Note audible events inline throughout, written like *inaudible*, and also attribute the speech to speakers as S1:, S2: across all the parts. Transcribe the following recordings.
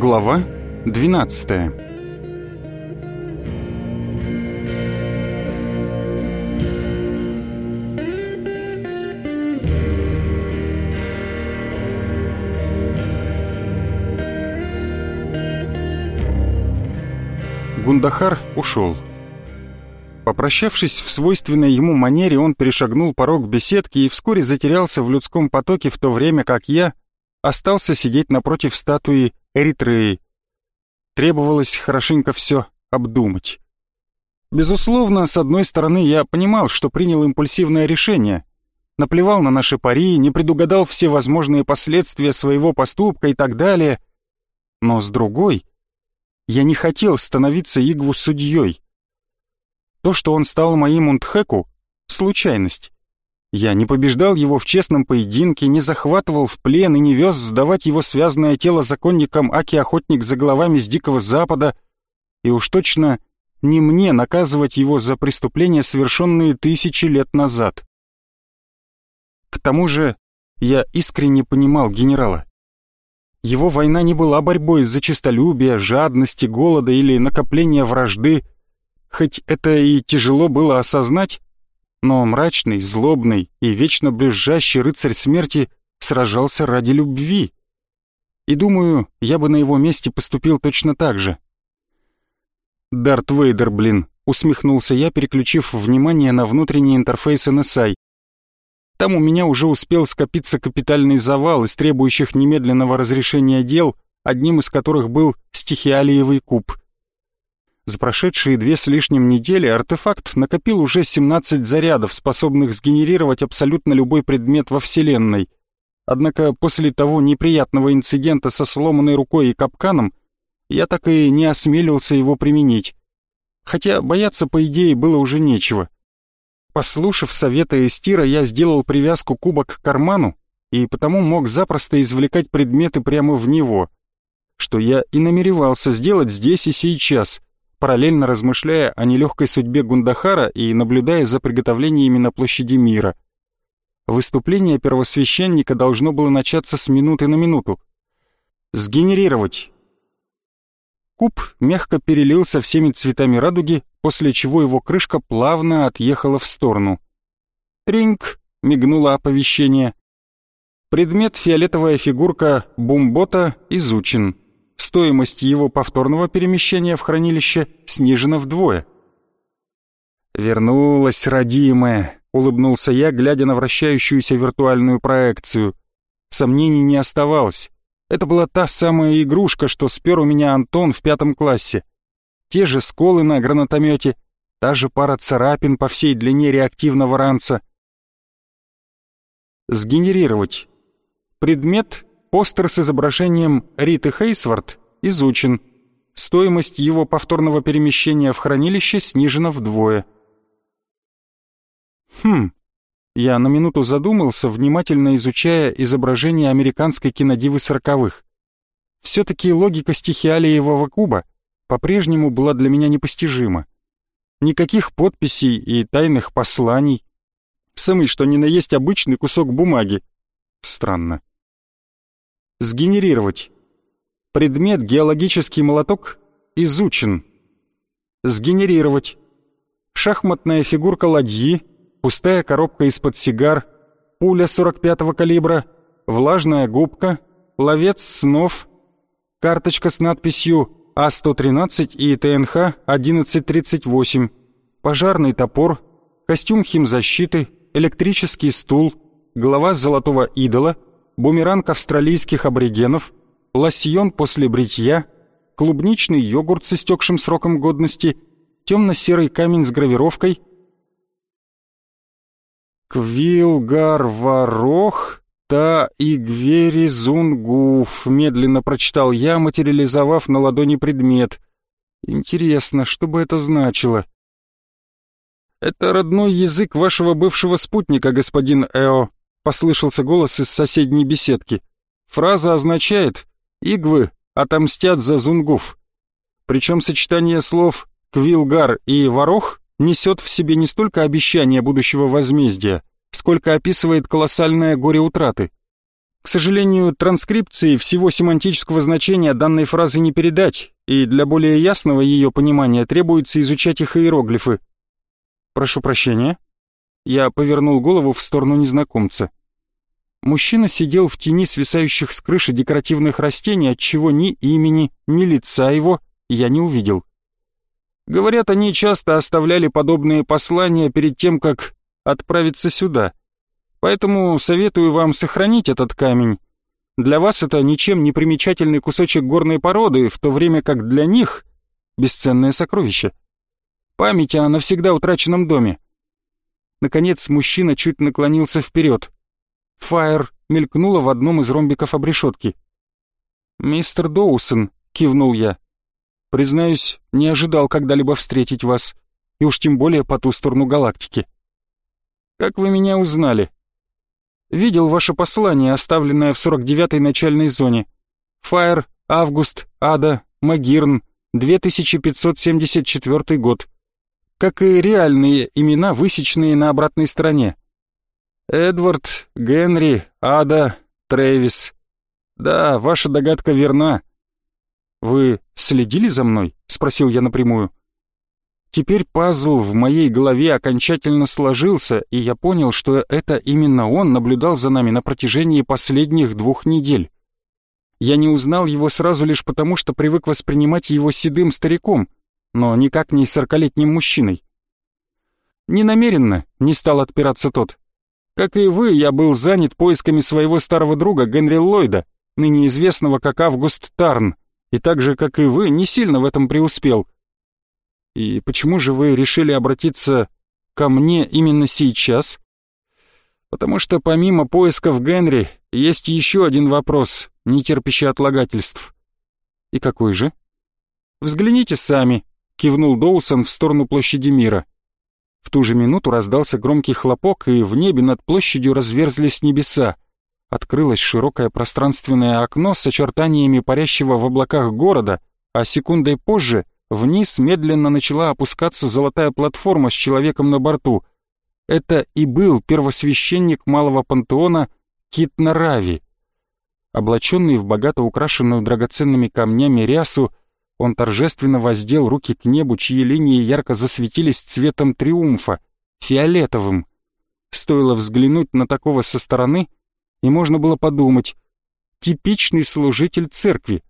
S1: Глава 12 Гундахар ушел. Попрощавшись в свойственной ему манере, он перешагнул порог беседки и вскоре затерялся в людском потоке, в то время как я остался сидеть напротив статуи Эритреи. Требовалось хорошенько все обдумать. Безусловно, с одной стороны, я понимал, что принял импульсивное решение. Наплевал на наши пари, не предугадал все возможные последствия своего поступка и так далее. Но с другой, я не хотел становиться Игву судьей. То, что он стал моим Унтхеку — случайность. Я не побеждал его в честном поединке, не захватывал в плен и не вез сдавать его связанное тело законникам Аки-охотник за головами с Дикого Запада, и уж точно не мне наказывать его за преступления, совершенные тысячи лет назад. К тому же я искренне понимал генерала. Его война не была борьбой за честолюбие, жадности, голода или накопления вражды, Хоть это и тяжело было осознать, но мрачный, злобный и вечно брюзжащий рыцарь смерти сражался ради любви. И думаю, я бы на его месте поступил точно так же. «Дарт Вейдер, блин», — усмехнулся я, переключив внимание на внутренний интерфейс NSI. Там у меня уже успел скопиться капитальный завал из требующих немедленного разрешения дел, одним из которых был стихиалиевый куб. За прошедшие две с лишним недели артефакт накопил уже 17 зарядов, способных сгенерировать абсолютно любой предмет во Вселенной. Однако после того неприятного инцидента со сломанной рукой и капканом я так и не осмелился его применить. Хотя бояться, по идее, было уже нечего. Послушав совета Эстира, я сделал привязку куба к карману и потому мог запросто извлекать предметы прямо в него, что я и намеревался сделать здесь и сейчас — параллельно размышляя о нелегкой судьбе Гундахара и наблюдая за приготовлениями на площади мира. Выступление первосвященника должно было начаться с минуты на минуту. Сгенерировать. Куб мягко перелился всеми цветами радуги, после чего его крышка плавно отъехала в сторону. «Тринг!» — мигнуло оповещение. Предмет фиолетовая фигурка бумбота изучен стоимость его повторного перемещения в хранилище снижена вдвое. «Вернулась, родимая», — улыбнулся я, глядя на вращающуюся виртуальную проекцию. Сомнений не оставалось. Это была та самая игрушка, что спер у меня Антон в пятом классе. Те же сколы на гранатомете, та же пара царапин по всей длине реактивного ранца. Сгенерировать. Предмет Постер с изображением Риты Хейсворт изучен. Стоимость его повторного перемещения в хранилище снижена вдвое. Хм. Я на минуту задумался, внимательно изучая изображение американской кинодивы сороковых. Все-таки логика стихиалиевого куба по-прежнему была для меня непостижима. Никаких подписей и тайных посланий. Самый что ни на есть обычный кусок бумаги. Странно. Сгенерировать. Предмет геологический молоток изучен. Сгенерировать. Шахматная фигурка ладьи, пустая коробка из-под сигар, пуля 45-го калибра, влажная губка, ловец снов, карточка с надписью А113 и ТНХ 1138, пожарный топор, костюм химзащиты, электрический стул, голова золотого идола — бумеранг австралийских аборигенов, лосьон после бритья, клубничный йогурт с истекшим сроком годности, темно-серый камень с гравировкой, «Квилгар-ворох та игвери зунгуф», медленно прочитал я, материализовав на ладони предмет. «Интересно, что бы это значило?» «Это родной язык вашего бывшего спутника, господин Эо», — послышался голос из соседней беседки. Фраза означает «Игвы отомстят за зунгуф». Причем сочетание слов «квилгар» и «ворох» несет в себе не столько обещание будущего возмездия, сколько описывает колоссальное горе утраты. К сожалению, транскрипции всего семантического значения данной фразы не передать, и для более ясного ее понимания требуется изучать их иероглифы. Прошу прощения. Я повернул голову в сторону незнакомца. Мужчина сидел в тени свисающих с крыши декоративных растений, отчего ни имени, ни лица его я не увидел. Говорят, они часто оставляли подобные послания перед тем, как отправиться сюда. Поэтому советую вам сохранить этот камень. Для вас это ничем не примечательный кусочек горной породы, в то время как для них бесценное сокровище. Память о навсегда утраченном доме. Наконец мужчина чуть наклонился вперед. Фаер мелькнула в одном из ромбиков обрешетки. «Мистер Доусон», — кивнул я. «Признаюсь, не ожидал когда-либо встретить вас, и уж тем более по ту сторону галактики». «Как вы меня узнали?» «Видел ваше послание, оставленное в 49-й начальной зоне. Фаер, Август, Ада, Магирн, 2574 год. Как и реальные имена, высеченные на обратной стороне. Эдвард, Генри, Ада, Трэвис. Да, ваша догадка верна. Вы следили за мной? Спросил я напрямую. Теперь пазл в моей голове окончательно сложился, и я понял, что это именно он наблюдал за нами на протяжении последних двух недель. Я не узнал его сразу лишь потому, что привык воспринимать его седым стариком, но никак не сорокалетним мужчиной. Ненамеренно не стал отпираться тот. Как и вы, я был занят поисками своего старого друга Генри Ллойда, ныне известного как Август Тарн, и так же, как и вы, не сильно в этом преуспел. И почему же вы решили обратиться ко мне именно сейчас? Потому что помимо поисков Генри, есть еще один вопрос, не терпящий отлагательств. И какой же? Взгляните сами, кивнул Доусон в сторону площади мира. В ту же минуту раздался громкий хлопок, и в небе над площадью разверзлись небеса. Открылось широкое пространственное окно с очертаниями парящего в облаках города, а секундой позже вниз медленно начала опускаться золотая платформа с человеком на борту. Это и был первосвященник малого пантеона Кит Нарави. Облаченный в богато украшенную драгоценными камнями рясу, он торжественно воздел руки к небу, чьи линии ярко засветились цветом триумфа, фиолетовым. Стоило взглянуть на такого со стороны, и можно было подумать, типичный служитель церкви.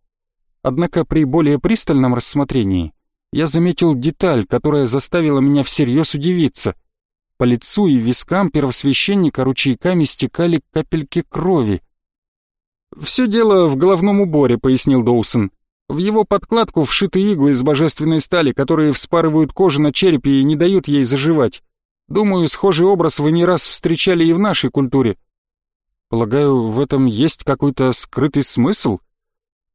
S1: Однако при более пристальном рассмотрении я заметил деталь, которая заставила меня всерьез удивиться. По лицу и вискам первосвященника ручейками стекали капельки крови. «Все дело в головном уборе», — пояснил Доусон. В его подкладку вшиты иглы из божественной стали, которые вспарывают кожу на черепе и не дают ей заживать. Думаю, схожий образ вы не раз встречали и в нашей культуре. Полагаю, в этом есть какой-то скрытый смысл?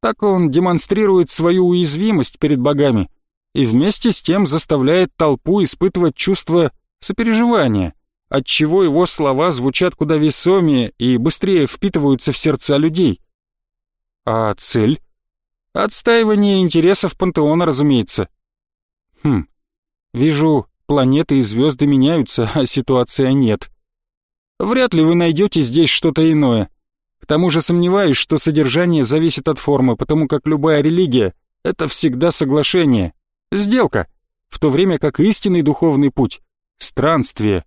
S1: Так он демонстрирует свою уязвимость перед богами и вместе с тем заставляет толпу испытывать чувство сопереживания, отчего его слова звучат куда весомее и быстрее впитываются в сердца людей. А цель? Отстаивание интересов пантеона, разумеется. Хм, вижу, планеты и звезды меняются, а ситуация нет. Вряд ли вы найдете здесь что-то иное. К тому же сомневаюсь, что содержание зависит от формы, потому как любая религия — это всегда соглашение, сделка, в то время как истинный духовный путь — странствие.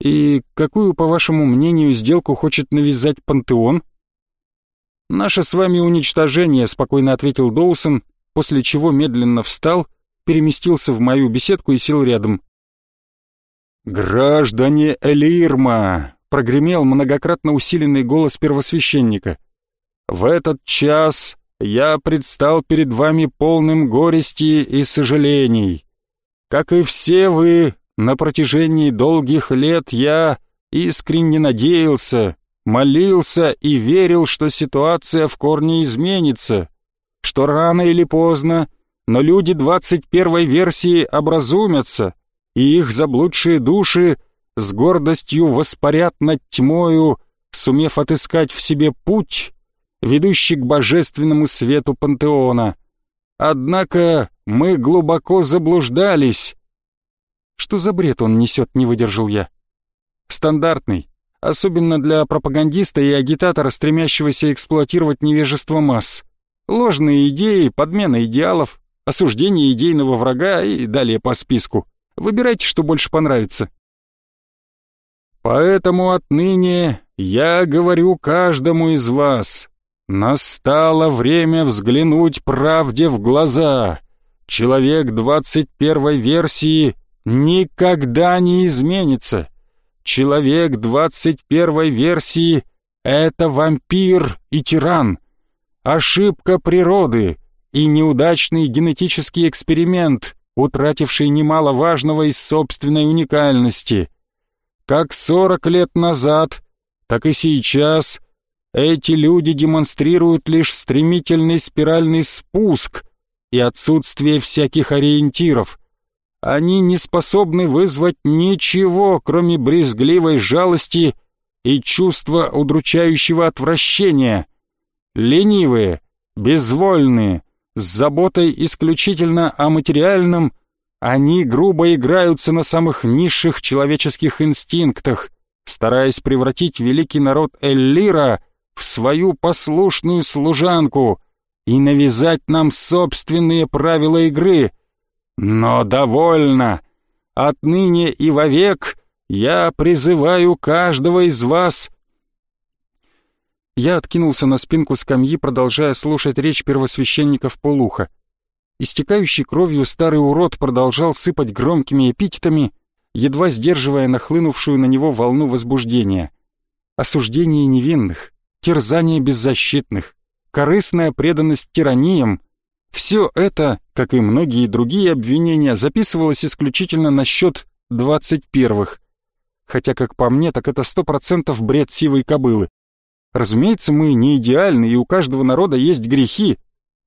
S1: И какую, по вашему мнению, сделку хочет навязать пантеон? «Наше с вами уничтожение», — спокойно ответил Доусон, после чего медленно встал, переместился в мою беседку и сел рядом. «Граждане Элирма!» — прогремел многократно усиленный голос первосвященника. «В этот час я предстал перед вами полным горести и сожалений. Как и все вы, на протяжении долгих лет я искренне надеялся, молился и верил, что ситуация в корне изменится, что рано или поздно, но люди 21 версии образумятся, и их заблудшие души с гордостью воспарят над тьмою, сумев отыскать в себе путь, ведущий к божественному свету пантеона. Однако мы глубоко заблуждались. Что за бред он несет, не выдержал я. Стандартный, особенно для пропагандиста и агитатора, стремящегося эксплуатировать невежество масс. Ложные идеи, подмена идеалов, осуждение идейного врага и далее по списку. Выбирайте, что больше понравится. Поэтому отныне я говорю каждому из вас, настало время взглянуть правде в глаза. Человек 21 версии никогда не изменится. Человек 21 версии — это вампир и тиран. Ошибка природы и неудачный генетический эксперимент, утративший немало важного из собственной уникальности. Как 40 лет назад, так и сейчас эти люди демонстрируют лишь стремительный спиральный спуск и отсутствие всяких ориентиров — они не способны вызвать ничего, кроме брезгливой жалости и чувства удручающего отвращения. Ленивые, безвольные, с заботой исключительно о материальном, они грубо играются на самых низших человеческих инстинктах, стараясь превратить великий народ Эллира в свою послушную служанку и навязать нам собственные правила игры — но довольно! Отныне и вовек я призываю каждого из вас...» Я откинулся на спинку скамьи, продолжая слушать речь первосвященника в полухо. Истекающий кровью старый урод продолжал сыпать громкими эпитетами, едва сдерживая нахлынувшую на него волну возбуждения. Осуждение невинных, терзание беззащитных, корыстная преданность тираниям все это, как и многие другие обвинения, записывалось исключительно на счет двадцать первых. Хотя, как по мне, так это сто процентов бред сивой кобылы. Разумеется, мы не идеальны, и у каждого народа есть грехи,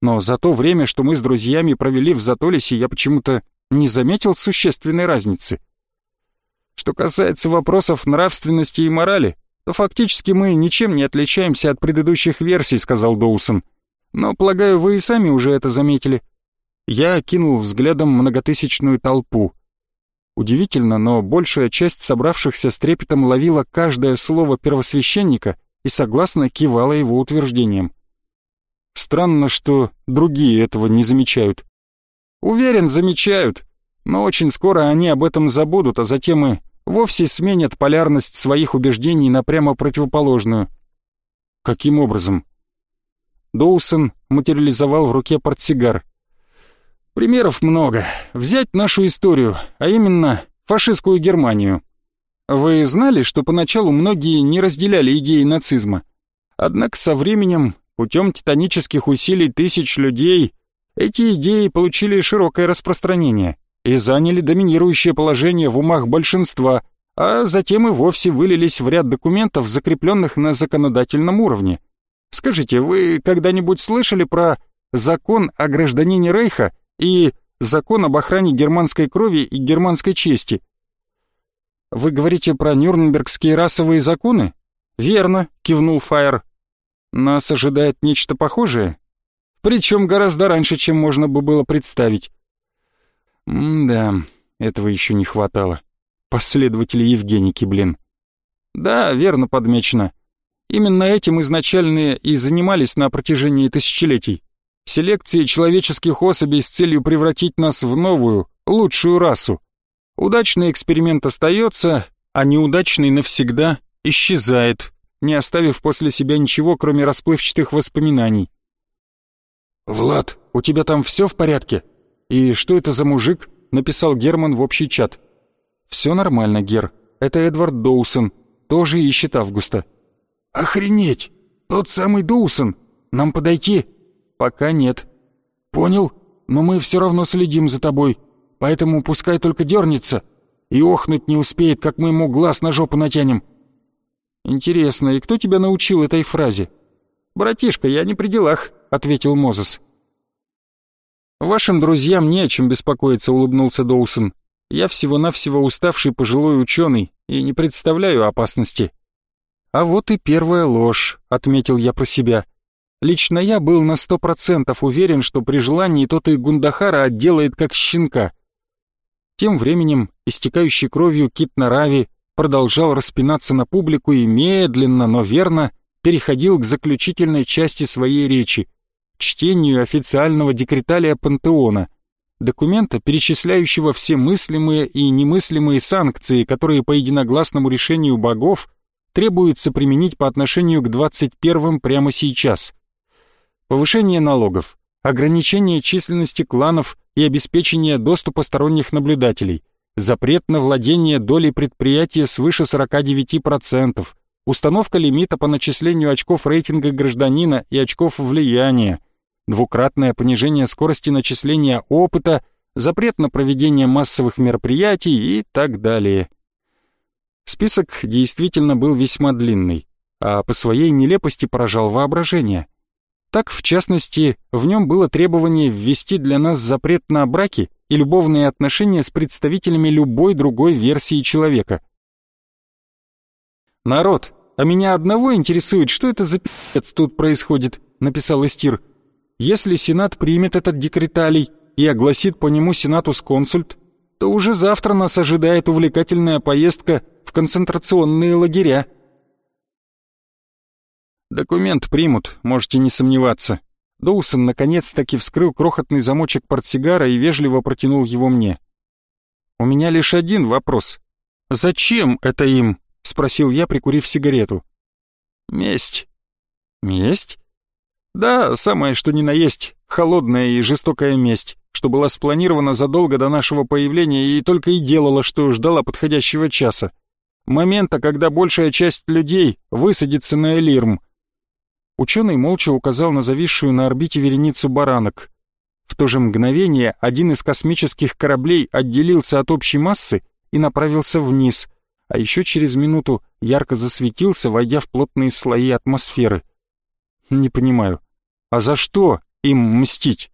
S1: но за то время, что мы с друзьями провели в Затолисе, я почему-то не заметил существенной разницы. Что касается вопросов нравственности и морали, то фактически мы ничем не отличаемся от предыдущих версий, сказал Доусон. Но, полагаю, вы и сами уже это заметили. Я окинул взглядом многотысячную толпу. Удивительно, но большая часть собравшихся с трепетом ловила каждое слово первосвященника и согласно кивала его утверждением. Странно, что другие этого не замечают. Уверен, замечают, но очень скоро они об этом забудут, а затем и вовсе сменят полярность своих убеждений на прямо противоположную. Каким образом? Доусон материализовал в руке портсигар. Примеров много. Взять нашу историю, а именно фашистскую Германию. Вы знали, что поначалу многие не разделяли идеи нацизма? Однако со временем, путем титанических усилий тысяч людей, эти идеи получили широкое распространение и заняли доминирующее положение в умах большинства, а затем и вовсе вылились в ряд документов, закрепленных на законодательном уровне – Скажите, вы когда-нибудь слышали про закон о гражданине Рейха и закон об охране германской крови и германской чести? Вы говорите про нюрнбергские расовые законы? Верно, кивнул Фаер. Нас ожидает нечто похожее, причем гораздо раньше, чем можно бы было представить. М-да, этого еще не хватало. Последователи Евгеники, блин. Да, верно подмечено. Именно этим изначальные и занимались на протяжении тысячелетий. Селекцией человеческих особей с целью превратить нас в новую, лучшую расу. Удачный эксперимент остается, а неудачный навсегда исчезает, не оставив после себя ничего, кроме расплывчатых воспоминаний. «Влад, у тебя там все в порядке? И что это за мужик?» — написал Герман в общий чат. «Все нормально, Гер. Это Эдвард Доусон. Тоже ищет Августа. «Охренеть! Тот самый Доусон! Нам подойти?» «Пока нет». «Понял, но мы все равно следим за тобой, поэтому пускай только дернется и охнуть не успеет, как мы ему глаз на жопу натянем». «Интересно, и кто тебя научил этой фразе?» «Братишка, я не при делах», — ответил Мозес. «Вашим друзьям не о чем беспокоиться», — улыбнулся Доусон. «Я всего-навсего уставший пожилой ученый и не представляю опасности». «А вот и первая ложь», — отметил я про себя. Лично я был на сто процентов уверен, что при желании тот и Гундахара отделает как щенка. Тем временем, истекающий кровью Кит Нарави продолжал распинаться на публику и медленно, но верно переходил к заключительной части своей речи — чтению официального декреталия Пантеона, документа, перечисляющего все мыслимые и немыслимые санкции, которые по единогласному решению богов требуется применить по отношению к 21-м прямо сейчас. Повышение налогов, ограничение численности кланов и обеспечение доступа сторонних наблюдателей, запрет на владение долей предприятия свыше 49%, установка лимита по начислению очков рейтинга гражданина и очков влияния, двукратное понижение скорости начисления опыта, запрет на проведение массовых мероприятий и так далее. Список действительно был весьма длинный, а по своей нелепости поражал воображение. Так, в частности, в нем было требование ввести для нас запрет на браки и любовные отношения с представителями любой другой версии человека. «Народ, а меня одного интересует, что это за пи***ц тут происходит», — написал Эстир. «Если Сенат примет этот декреталий и огласит по нему Сенатус консульт, то уже завтра нас ожидает увлекательная поездка в концентрационные лагеря». «Документ примут, можете не сомневаться». Доусон наконец-таки вскрыл крохотный замочек портсигара и вежливо протянул его мне. «У меня лишь один вопрос. Зачем это им?» — спросил я, прикурив сигарету. «Месть». «Месть?» «Да, самое что ни на есть, холодная и жестокая месть, что была спланирована задолго до нашего появления и только и делала, что ждала подходящего часа. Момента, когда большая часть людей высадится на Элирм, Ученый молча указал на зависшую на орбите вереницу баранок. В то же мгновение один из космических кораблей отделился от общей массы и направился вниз, а еще через минуту ярко засветился, войдя в плотные слои атмосферы. Не понимаю, а за что им мстить?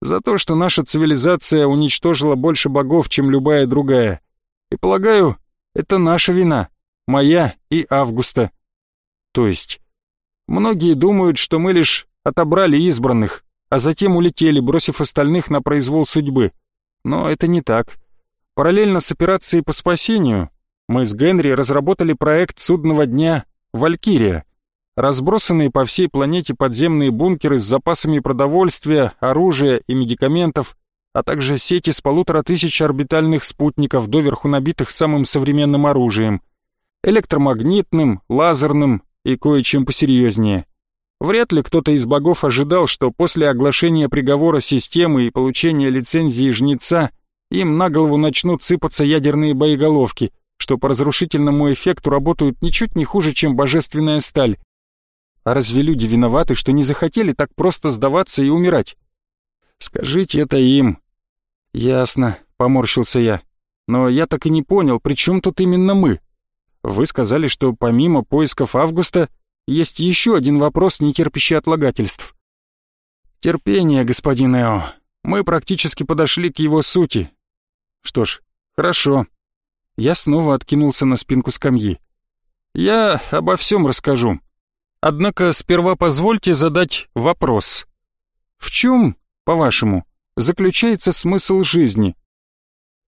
S1: За то, что наша цивилизация уничтожила больше богов, чем любая другая. И полагаю, это наша вина, моя и Августа. То есть, Многие думают, что мы лишь отобрали избранных, а затем улетели, бросив остальных на произвол судьбы. Но это не так. Параллельно с операцией по спасению мы с Генри разработали проект судного дня «Валькирия». Разбросанные по всей планете подземные бункеры с запасами продовольствия, оружия и медикаментов, а также сети с полутора тысяч орбитальных спутников, доверху набитых самым современным оружием — электромагнитным, лазерным, и кое-чем посерьезнее. Вряд ли кто-то из богов ожидал, что после оглашения приговора системы и получения лицензии жнеца им на голову начнут сыпаться ядерные боеголовки, что по разрушительному эффекту работают ничуть не хуже, чем божественная сталь. А разве люди виноваты, что не захотели так просто сдаваться и умирать? Скажите это им. Ясно, поморщился я. Но я так и не понял, при чем тут именно мы? Вы сказали, что помимо поисков Августа есть еще один вопрос, не терпящий отлагательств. Терпение, господин Эо. Мы практически подошли к его сути. Что ж, хорошо. Я снова откинулся на спинку скамьи. Я обо всем расскажу. Однако сперва позвольте задать вопрос. В чем, по-вашему, заключается смысл жизни?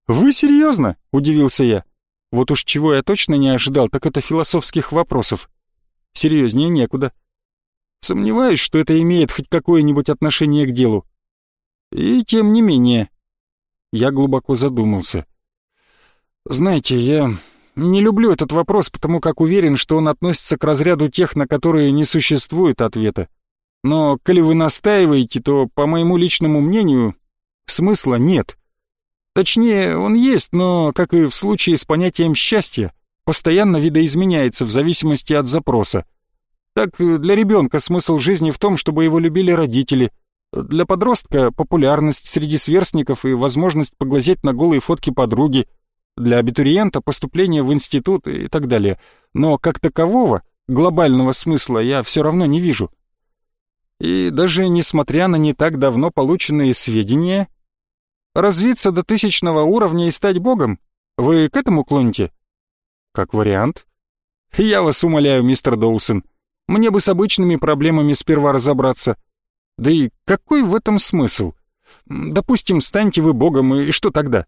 S1: Вы серьезно? Удивился я. Вот уж чего я точно не ожидал, так это философских вопросов. Серьезнее некуда. Сомневаюсь, что это имеет хоть какое-нибудь отношение к делу. И тем не менее. Я глубоко задумался. Знаете, я не люблю этот вопрос, потому как уверен, что он относится к разряду тех, на которые не существует ответа. Но, коли вы настаиваете, то, по моему личному мнению, смысла нет. Точнее, он есть, но, как и в случае с понятием счастья, постоянно видоизменяется в зависимости от запроса. Так, для ребенка смысл жизни в том, чтобы его любили родители. Для подростка популярность среди сверстников и возможность поглазеть на голые фотки подруги. Для абитуриента поступление в институт и так далее. Но как такового, глобального смысла я все равно не вижу. И даже несмотря на не так давно полученные сведения, Развиться до тысячного уровня и стать богом? Вы к этому клоните? Как вариант. Я вас умоляю, мистер Доусон. Мне бы с обычными проблемами сперва разобраться. Да и какой в этом смысл? Допустим, станьте вы богом, и что тогда?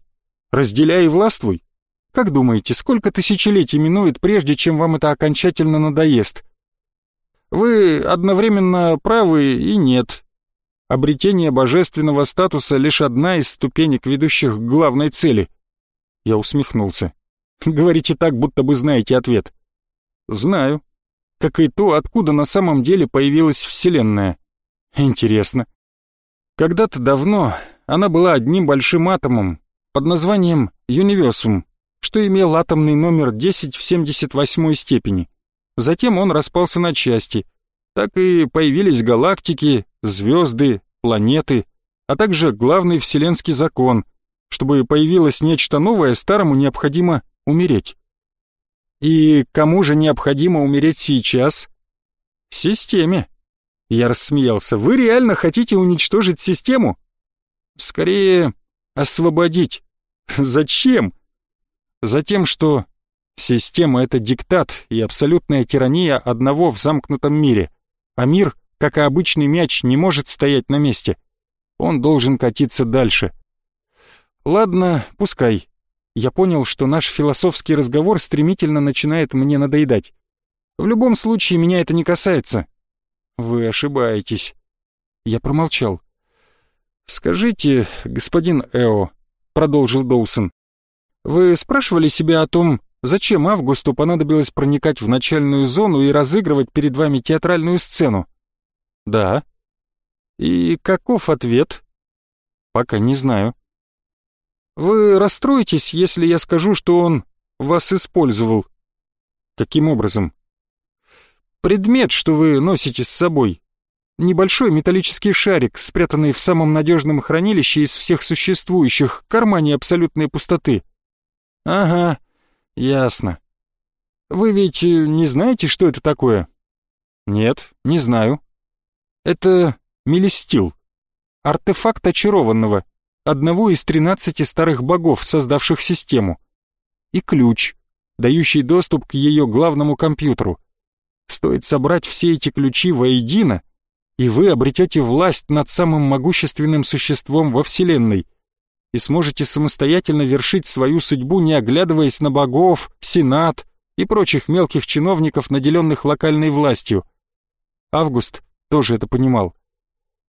S1: Разделяй и властвуй. Как думаете, сколько тысячелетий минует, прежде чем вам это окончательно надоест? Вы одновременно правы и нет. Обретение божественного статуса — лишь одна из ступенек, ведущих к главной цели. Я усмехнулся. *laughs* Говорите так, будто бы знаете ответ. Знаю. Как и то, откуда на самом деле появилась Вселенная. Интересно. Когда-то давно она была одним большим атомом под названием Юниверсум, что имел атомный номер 10 в 78 степени. Затем он распался на части. Так и появились галактики, звезды, планеты, а также главный вселенский закон. Чтобы появилось нечто новое, старому необходимо умереть. И кому же необходимо умереть сейчас? Системе. Я рассмеялся. Вы реально хотите уничтожить систему? Скорее, освободить. *laughs* Зачем? Затем, что система — это диктат и абсолютная тирания одного в замкнутом мире, а мир, как и обычный мяч, не может стоять на месте. Он должен катиться дальше. Ладно, пускай. Я понял, что наш философский разговор стремительно начинает мне надоедать. В любом случае, меня это не касается. Вы ошибаетесь. Я промолчал. «Скажите, господин Эо», — продолжил Доусон, «вы спрашивали себя о том, зачем Августу понадобилось проникать в начальную зону и разыгрывать перед вами театральную сцену?» «Да». «И каков ответ?» «Пока не знаю». «Вы расстроитесь, если я скажу, что он вас использовал?» «Каким образом?» «Предмет, что вы носите с собой, небольшой металлический шарик, спрятанный в самом надежном хранилище из всех существующих, кармане абсолютной пустоты. Ага, ясно. Вы ведь э, не знаете, что это такое? Нет, не знаю. Это мелестил. Артефакт очарованного, одного из тринадцати старых богов, создавших систему. И ключ, дающий доступ к ее главному компьютеру. Стоит собрать все эти ключи воедино, и вы обретете власть над самым могущественным существом во Вселенной и сможете самостоятельно вершить свою судьбу, не оглядываясь на богов, сенат и прочих мелких чиновников, наделенных локальной властью. Август тоже это понимал.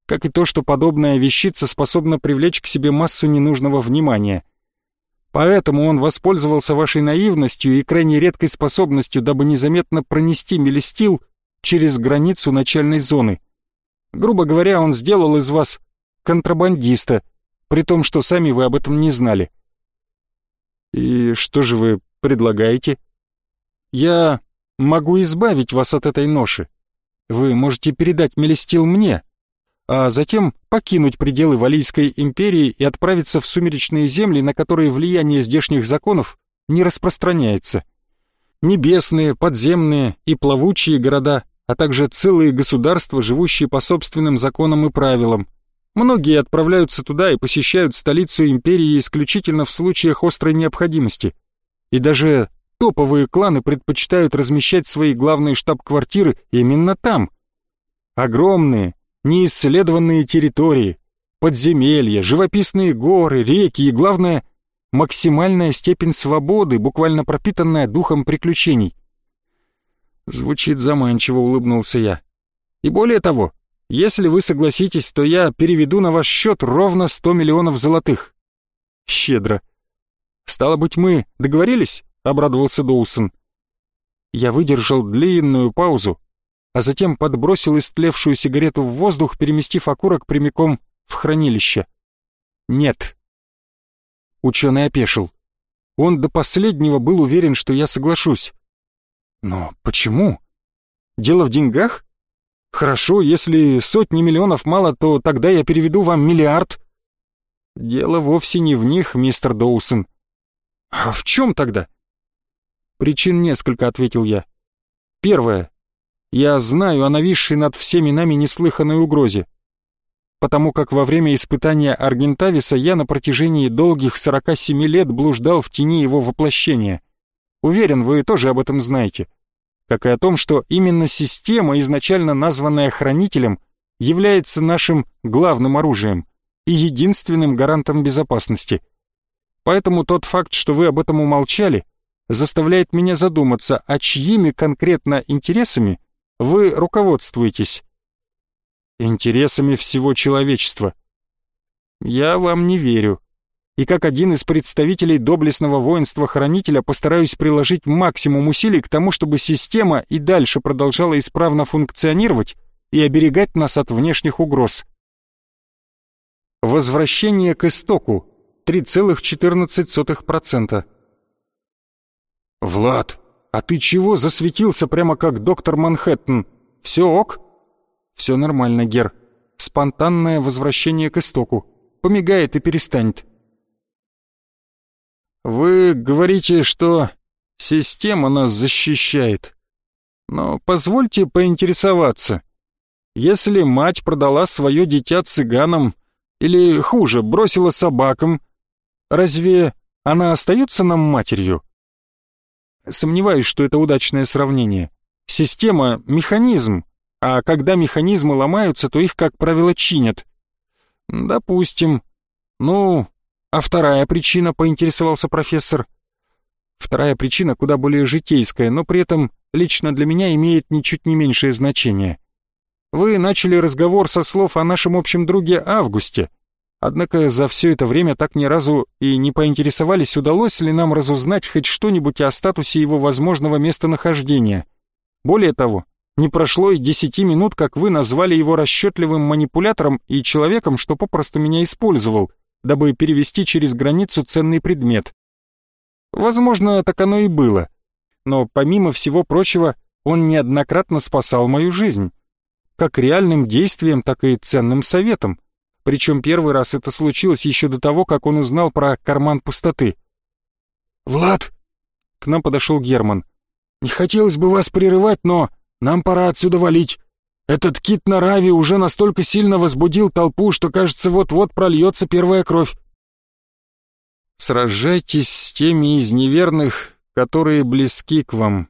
S1: Как и то, что подобная вещица способна привлечь к себе массу ненужного внимания. Поэтому он воспользовался вашей наивностью и крайне редкой способностью, дабы незаметно пронести Мелестил через границу начальной зоны — Грубо говоря, он сделал из вас контрабандиста, при том, что сами вы об этом не знали. И что же вы предлагаете? Я могу избавить вас от этой ноши. Вы можете передать Мелестил мне, а затем покинуть пределы Валийской империи и отправиться в сумеречные земли, на которые влияние здешних законов не распространяется. Небесные, подземные и плавучие города а также целые государства, живущие по собственным законам и правилам. Многие отправляются туда и посещают столицу империи исключительно в случаях острой необходимости. И даже топовые кланы предпочитают размещать свои главные штаб-квартиры именно там. Огромные, неисследованные территории, подземелья, живописные горы, реки и, главное, максимальная степень свободы, буквально пропитанная духом приключений. Звучит заманчиво, улыбнулся я. И более того, если вы согласитесь, то я переведу на ваш счет ровно 100 миллионов золотых. Щедро. Стало быть, мы договорились? Обрадовался Доусон. Я выдержал длинную паузу, а затем подбросил истлевшую сигарету в воздух, переместив окурок прямиком в хранилище. Нет. Ученый опешил. Он до последнего был уверен, что я соглашусь. Но почему? Дело в деньгах? Хорошо, если сотни миллионов мало, то тогда я переведу вам миллиард. Дело вовсе не в них, мистер Доусон. А в чем тогда? Причин несколько, ответил я. Первое. Я знаю о нависшей над всеми нами неслыханной угрозе. Потому как во время испытания Аргентависа я на протяжении долгих 47 лет блуждал в тени его воплощения — Уверен, вы тоже об этом знаете. Как и о том, что именно система, изначально названная хранителем, является нашим главным оружием и единственным гарантом безопасности. Поэтому тот факт, что вы об этом умолчали, заставляет меня задуматься, а чьими конкретно интересами вы руководствуетесь? Интересами всего человечества. Я вам не верю. И как один из представителей доблестного воинства-хранителя постараюсь приложить максимум усилий к тому, чтобы система и дальше продолжала исправно функционировать и оберегать нас от внешних угроз. Возвращение к истоку 3,14%. «Влад, а ты чего засветился прямо как доктор Манхэттен? Все ок?» «Все нормально, Гер. Спонтанное возвращение к истоку. Помигает и перестанет». «Вы говорите, что система нас защищает. Но позвольте поинтересоваться. Если мать продала свое дитя цыганам, или, хуже, бросила собакам, разве она остается нам матерью?» Сомневаюсь, что это удачное сравнение. Система — механизм, а когда механизмы ломаются, то их, как правило, чинят. Допустим. Ну, а вторая причина, поинтересовался профессор. Вторая причина куда более житейская, но при этом лично для меня имеет ничуть не меньшее значение. Вы начали разговор со слов о нашем общем друге Августе — Однако за все это время так ни разу и не поинтересовались, удалось ли нам разузнать хоть что-нибудь о статусе его возможного местонахождения. Более того, не прошло и десяти минут, как вы назвали его расчетливым манипулятором и человеком, что попросту меня использовал, дабы перевести через границу ценный предмет. Возможно, так оно и было. Но помимо всего прочего, он неоднократно спасал мою жизнь. Как реальным действием, так и ценным советом. Причем первый раз это случилось еще до того, как он узнал про карман пустоты. «Влад!» К нам подошел Герман. «Не хотелось бы вас прерывать, но нам пора отсюда валить. Этот кит на Рави уже настолько сильно возбудил толпу, что, кажется, вот-вот прольется первая кровь. Сражайтесь с теми из неверных, которые близки к вам,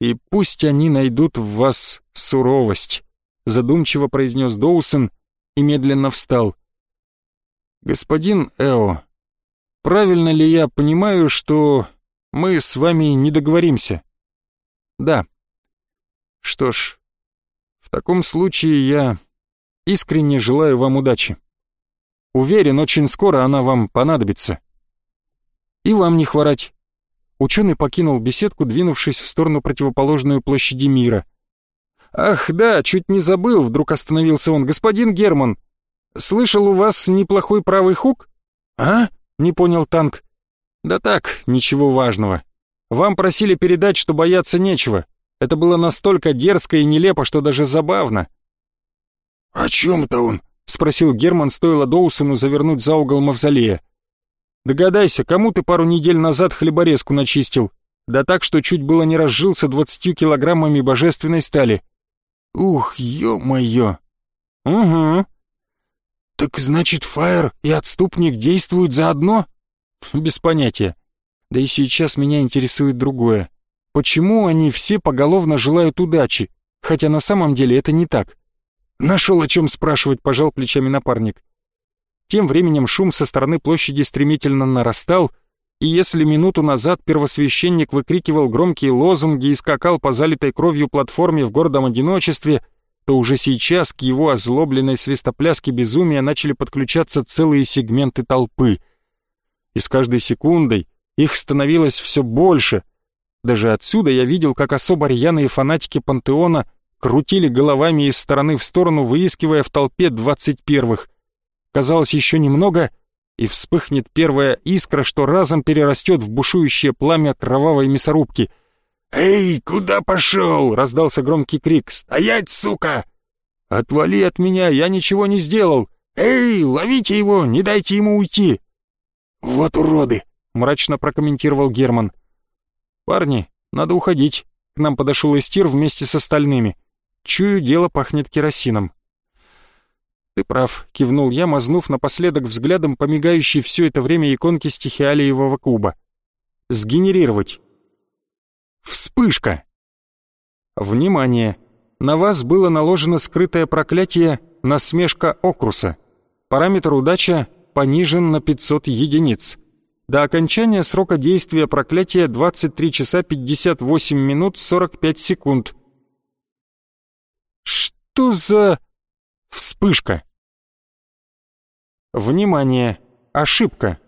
S1: и пусть они найдут в вас суровость», задумчиво произнес Доусон и медленно встал. «Господин Эо, правильно ли я понимаю, что мы с вами не договоримся?» «Да». «Что ж, в таком случае я искренне желаю вам удачи. Уверен, очень скоро она вам понадобится. И вам не хворать». Ученый покинул беседку, двинувшись в сторону противоположную площади мира — «Ах, да, чуть не забыл», — вдруг остановился он. «Господин Герман, слышал, у вас неплохой правый хук?» «А?» — не понял танк. «Да так, ничего важного. Вам просили передать, что бояться нечего. Это было настолько дерзко и нелепо, что даже забавно». «О чем-то он?» — спросил Герман, стоило Доусону завернуть за угол мавзолея. «Догадайся, кому ты пару недель назад хлеборезку начистил? Да так, что чуть было не разжился двадцатью килограммами божественной стали. Ух, ё-моё. Угу. Так значит, Фаер и Отступник действуют заодно? Без понятия. Да и сейчас меня интересует другое. Почему они все поголовно желают удачи, хотя на самом деле это не так? Нашел о чем спрашивать, пожал плечами напарник. Тем временем шум со стороны площади стремительно нарастал, и если минуту назад первосвященник выкрикивал громкие лозунги и скакал по залитой кровью платформе в гордом одиночестве, то уже сейчас к его озлобленной свистопляске безумия начали подключаться целые сегменты толпы. И с каждой секундой их становилось все больше. Даже отсюда я видел, как особо рьяные фанатики пантеона крутили головами из стороны в сторону, выискивая в толпе двадцать первых. Казалось, еще немного — и вспыхнет первая искра, что разом перерастет в бушующее пламя кровавой мясорубки. «Эй, куда пошел?» — раздался громкий крик. «Стоять, сука!» «Отвали от меня, я ничего не сделал!» «Эй, ловите его, не дайте ему уйти!» «Вот уроды!» — мрачно прокомментировал Герман. «Парни, надо уходить!» К нам подошел Эстир вместе с остальными. Чую, дело пахнет керосином. «Ты прав», — кивнул я, мазнув напоследок взглядом помигающий все это время иконки стихиалиевого куба. «Сгенерировать». Вспышка! Внимание! На вас было наложено скрытое проклятие «Насмешка Окруса». Параметр удача понижен на 500 единиц. До окончания срока действия проклятия 23 часа 58 минут 45 секунд. Что за... вспышка? Внимание! Ошибка!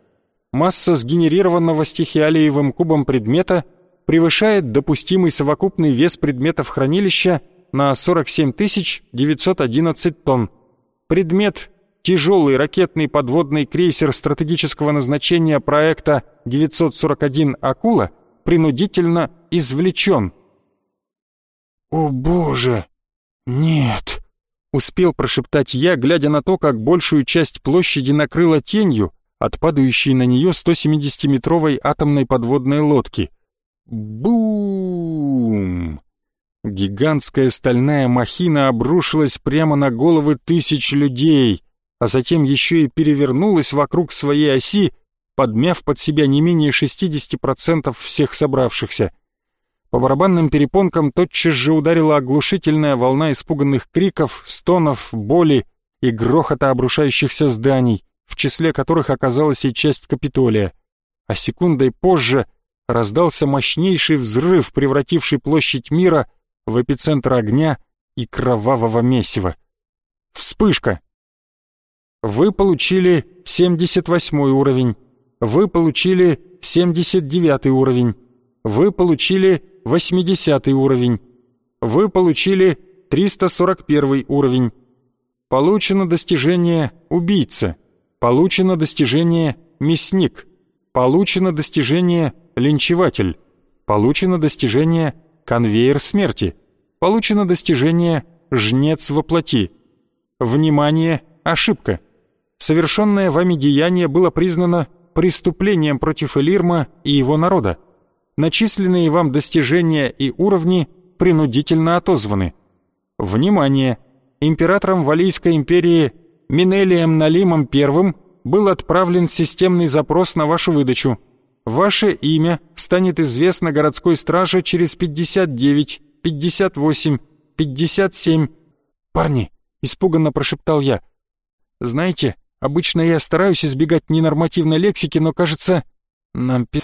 S1: Масса сгенерированного стихиалиевым кубом предмета превышает допустимый совокупный вес предметов хранилища на 47 911 тонн. Предмет – тяжелый ракетный подводный крейсер стратегического назначения проекта 941 «Акула» принудительно извлечен. «О боже! Нет!» — успел прошептать я, глядя на то, как большую часть площади накрыло тенью от падающей на нее 170-метровой атомной подводной лодки — Бум! Гигантская стальная махина обрушилась прямо на головы тысяч людей, а затем еще и перевернулась вокруг своей оси, подмяв под себя не менее 60% всех собравшихся. По барабанным перепонкам тотчас же ударила оглушительная волна испуганных криков, стонов, боли и грохота обрушающихся зданий, в числе которых оказалась и часть Капитолия. А секундой позже — раздался мощнейший взрыв, превративший площадь мира в эпицентр огня и кровавого месива. Вспышка! Вы получили 78 уровень. Вы получили 79 уровень. Вы получили 80 уровень. Вы получили 341 уровень. Получено достижение «Убийца». Получено достижение «Мясник». Получено достижение линчеватель. Получено достижение конвейер смерти. Получено достижение жнец воплоти. Внимание, ошибка. Совершенное вами деяние было признано преступлением против Элирма и его народа. Начисленные вам достижения и уровни принудительно отозваны. Внимание! Императором Валийской империи Минелием Налимом I был отправлен системный запрос на вашу выдачу – Ваше имя станет известно городской страже через 59, 58, 57. Парни, испуганно прошептал я. Знаете, обычно я стараюсь избегать ненормативной лексики, но кажется, нам пи...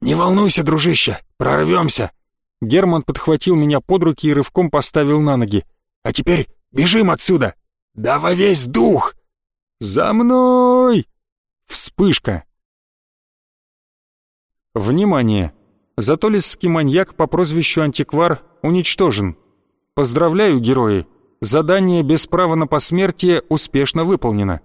S1: Не волнуйся, дружище, прорвемся. Герман подхватил меня под руки и рывком поставил на ноги. А теперь бежим отсюда. Да во весь дух. За мной! Вспышка. Внимание! Затолисский маньяк по прозвищу Антиквар уничтожен. Поздравляю, герои! Задание без права на посмертие успешно выполнено.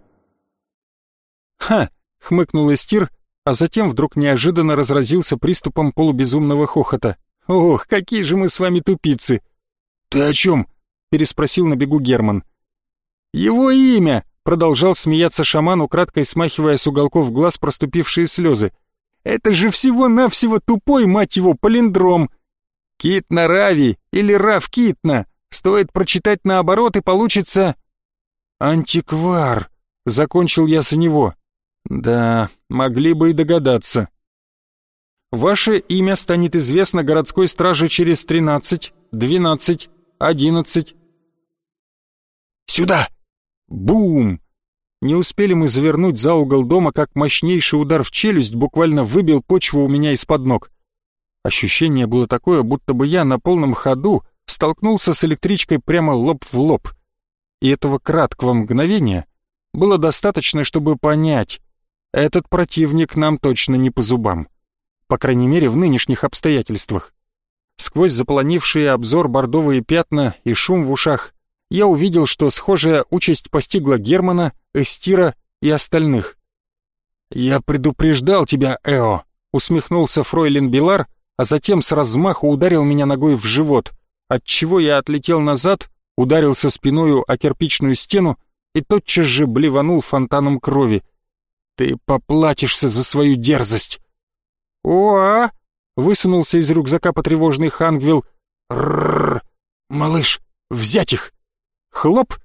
S1: «Ха!» — хмыкнул Эстир, а затем вдруг неожиданно разразился приступом полубезумного хохота. «Ох, какие же мы с вами тупицы!» «Ты о чем?» — переспросил на бегу Герман. «Его имя!» — продолжал смеяться шаман, украдкой смахивая с уголков глаз проступившие слезы. Это же всего-навсего тупой, мать его, палиндром. Китна Рави или Рав Китна. Стоит прочитать наоборот и получится... Антиквар. Закончил я за него. Да, могли бы и догадаться. Ваше имя станет известно городской страже через 13, 12, 11. Сюда! Бум! Не успели мы завернуть за угол дома, как мощнейший удар в челюсть буквально выбил почву у меня из-под ног. Ощущение было такое, будто бы я на полном ходу столкнулся с электричкой прямо лоб в лоб. И этого краткого мгновения было достаточно, чтобы понять, этот противник нам точно не по зубам. По крайней мере, в нынешних обстоятельствах. Сквозь заполонившие обзор бордовые пятна и шум в ушах я увидел, что схожая участь постигла Германа, Эстира и остальных. «Я предупреждал тебя, Эо», — усмехнулся Фройлен Билар, а затем с размаху ударил меня ногой в живот, отчего я отлетел назад, ударился спиною о кирпичную стену и тотчас же блеванул фонтаном крови. «Ты поплатишься за свою дерзость!» «О-а!» — высунулся из рюкзака потревожный Хангвилл. «Рррр! Малыш, взять их!» Хлоп!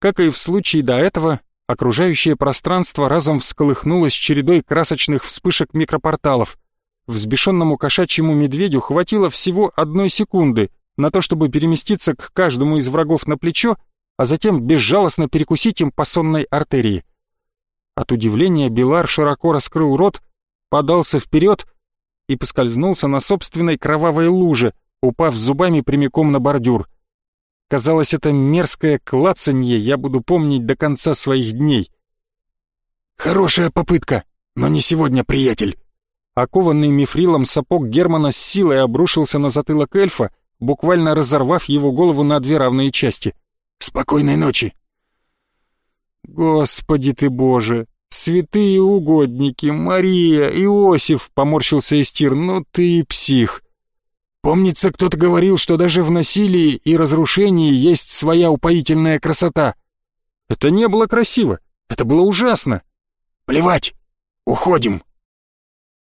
S1: Как и в случае до этого, окружающее пространство разом всколыхнулось чередой красочных вспышек микропорталов. Взбешенному кошачьему медведю хватило всего одной секунды на то, чтобы переместиться к каждому из врагов на плечо, а затем безжалостно перекусить им по сонной артерии. От удивления Белар широко раскрыл рот, подался вперед и поскользнулся на собственной кровавой луже, упав зубами прямиком на бордюр. Казалось, это мерзкое клацанье я буду помнить до конца своих дней. «Хорошая попытка, но не сегодня, приятель!» Окованный мифрилом сапог Германа с силой обрушился на затылок эльфа, буквально разорвав его голову на две равные части. «Спокойной ночи!» «Господи ты Боже! Святые угодники, Мария, Иосиф!» — поморщился Эстир. «Ну ты псих!» «Помнится, кто-то говорил, что даже в насилии и разрушении есть своя упоительная красота!» «Это не было красиво! Это было ужасно!» «Плевать! Уходим!»